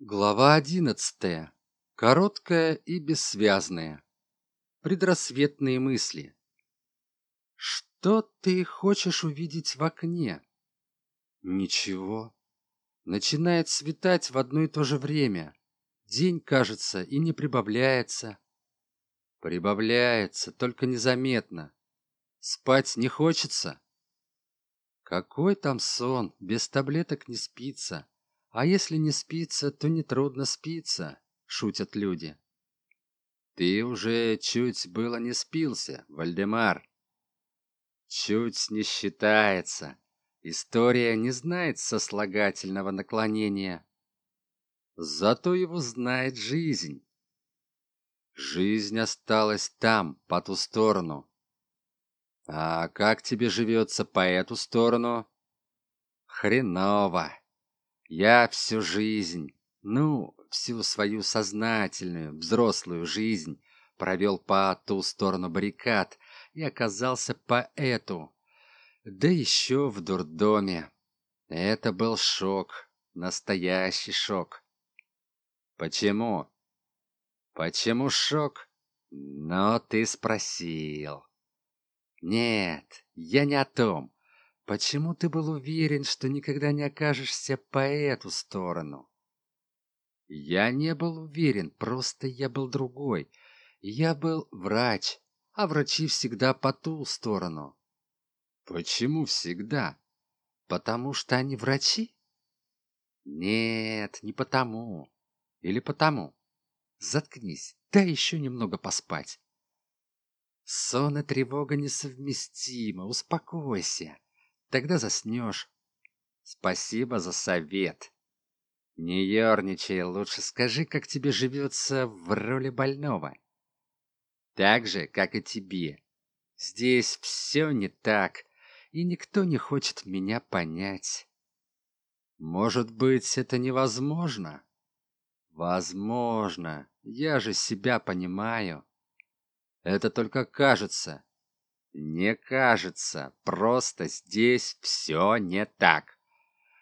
Глава одиннадцатая. Короткая и бессвязная. Предрассветные мысли. Что ты хочешь увидеть в окне? Ничего. Начинает светать в одно и то же время. День, кажется, и не прибавляется. Прибавляется, только незаметно. Спать не хочется. Какой там сон, без таблеток не спится. А если не спится, то нетрудно спится, шутят люди. Ты уже чуть было не спился, Вальдемар. Чуть не считается. История не знает сослагательного наклонения. Зато его знает жизнь. Жизнь осталась там, по ту сторону. А как тебе живется по эту сторону? Хреново. Я всю жизнь, ну, всю свою сознательную, взрослую жизнь провел по ту сторону баррикад и оказался по эту. Да еще в дурдоме. Это был шок, настоящий шок. Почему? Почему шок? Но ты спросил. Нет, я не о том. Почему ты был уверен, что никогда не окажешься по эту сторону? Я не был уверен, просто я был другой. Я был врач, а врачи всегда по ту сторону. Почему всегда? Потому что они врачи? Нет, не потому. Или потому. Заткнись, дай еще немного поспать. Сон и тревога несовместимы, успокойся тогда заснешь. Спасибо за совет. Не ерничай лучше. Скажи как тебе живется в роли больного? Так же как и тебе. Здесь все не так и никто не хочет меня понять. Может быть это невозможно? Возможно. Я же себя понимаю. Это только кажется не кажется, просто здесь все не так.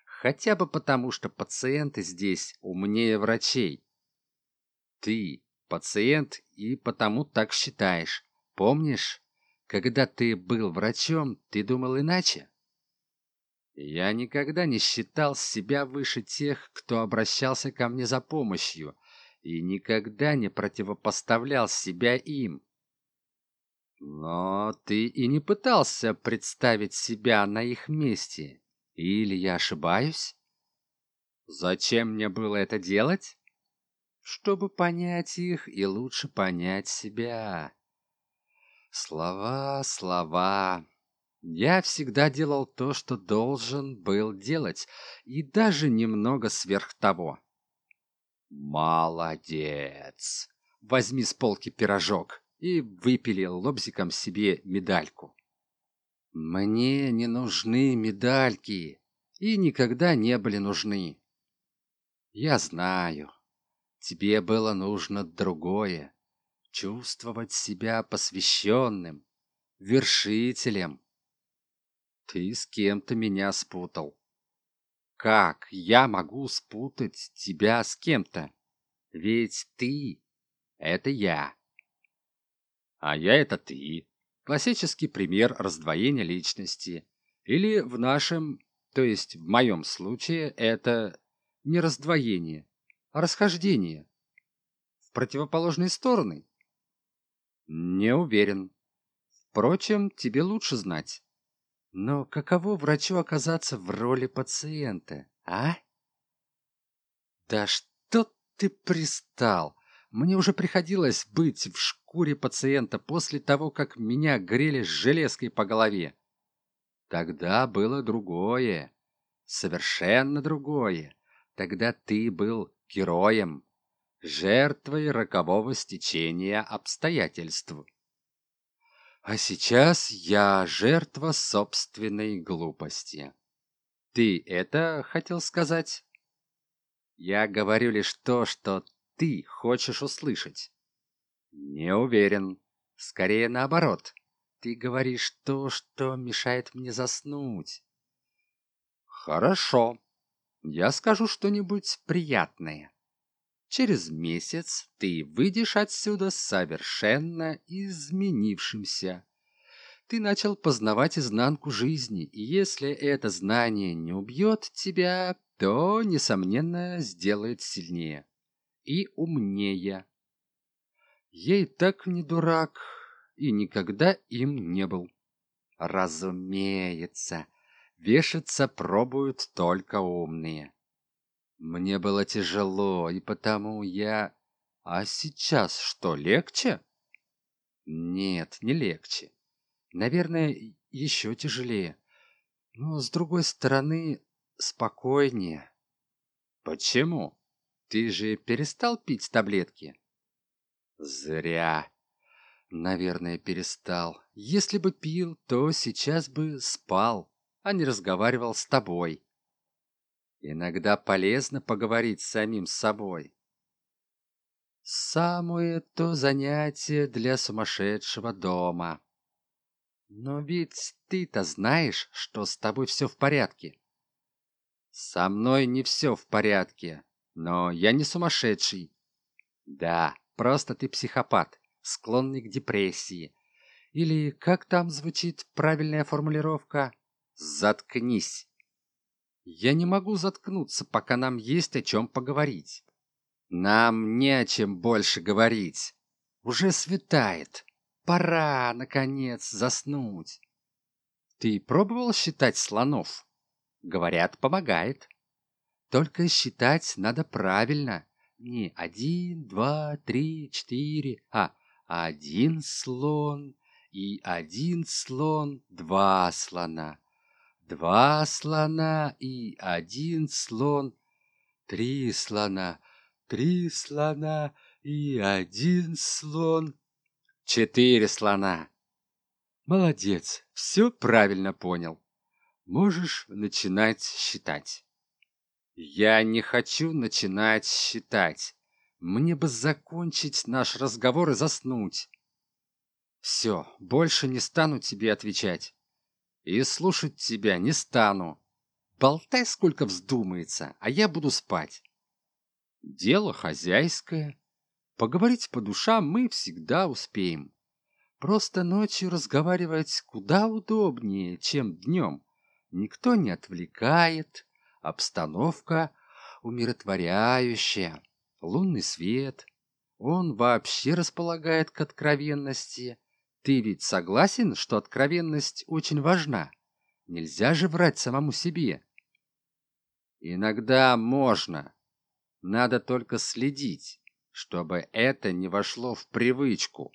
Хотя бы потому, что пациенты здесь умнее врачей. Ты пациент и потому так считаешь. Помнишь, когда ты был врачом, ты думал иначе? Я никогда не считал себя выше тех, кто обращался ко мне за помощью, и никогда не противопоставлял себя им. Но ты и не пытался представить себя на их месте. Или я ошибаюсь? Зачем мне было это делать? Чтобы понять их и лучше понять себя. Слова, слова. Я всегда делал то, что должен был делать, и даже немного сверх того. Молодец. Возьми с полки пирожок и выпилил лобзиком себе медальку. Мне не нужны медальки и никогда не были нужны. Я знаю, тебе было нужно другое, чувствовать себя посвященным, вершителем. Ты с кем-то меня спутал. Как я могу спутать тебя с кем-то? Ведь ты — это я а я это ты. Классический пример раздвоения личности. Или в нашем, то есть в моем случае, это не раздвоение, а расхождение. В противоположные стороны? Не уверен. Впрочем, тебе лучше знать. Но каково врачу оказаться в роли пациента, а? Да что ты пристал? Мне уже приходилось быть в шкуре пациента после того, как меня грели железкой по голове. Тогда было другое, совершенно другое. Тогда ты был героем, жертвой рокового стечения обстоятельств. А сейчас я жертва собственной глупости. Ты это хотел сказать? Я говорю лишь то, что ты хочешь услышать? Не уверен. Скорее наоборот. Ты говоришь то, что мешает мне заснуть. Хорошо. Я скажу что-нибудь приятное. Через месяц ты выйдешь отсюда совершенно изменившимся. Ты начал познавать изнанку жизни, и если это знание не убьет тебя, то, несомненно, сделает сильнее и умнее. Ей так не дурак и никогда им не был. Разумеется, вешаться пробуют только умные. Мне было тяжело, и потому я... А сейчас что, легче? Нет, не легче. Наверное, еще тяжелее. Но, с другой стороны, спокойнее. Почему? Ты же перестал пить таблетки? Зря. Наверное, перестал. Если бы пил, то сейчас бы спал, а не разговаривал с тобой. Иногда полезно поговорить с самим собой. Самое то занятие для сумасшедшего дома. Но ведь ты-то знаешь, что с тобой все в порядке. Со мной не все в порядке, но я не сумасшедший. Да, просто ты психопат, склонный к депрессии. Или как там звучит правильная формулировка? Заткнись. Я не могу заткнуться, пока нам есть о чем поговорить. Нам не о чем больше говорить. Уже светает. Пора, наконец, заснуть. Ты пробовал считать слонов? Говорят, помогает. Только считать надо правильно. Не один, два, три, четыре, а один слон и один слон, два слона два слона и один слон, три слона, три слона и один слон, четыре слона. Молодец, все правильно понял. Можешь начинать считать. Я не хочу начинать считать. Мне бы закончить наш разговор и заснуть. Все, больше не стану тебе отвечать и слушать тебя не стану. Болтай, сколько вздумается, а я буду спать. Дело хозяйское. Поговорить по душам мы всегда успеем. Просто ночью разговаривать куда удобнее, чем днем. Никто не отвлекает, обстановка умиротворяющая, лунный свет. Он вообще располагает к откровенности, ты ведь согласен, что откровенность очень важна? Нельзя же врать самому себе. Иногда можно. Надо только следить, чтобы это не вошло в привычку.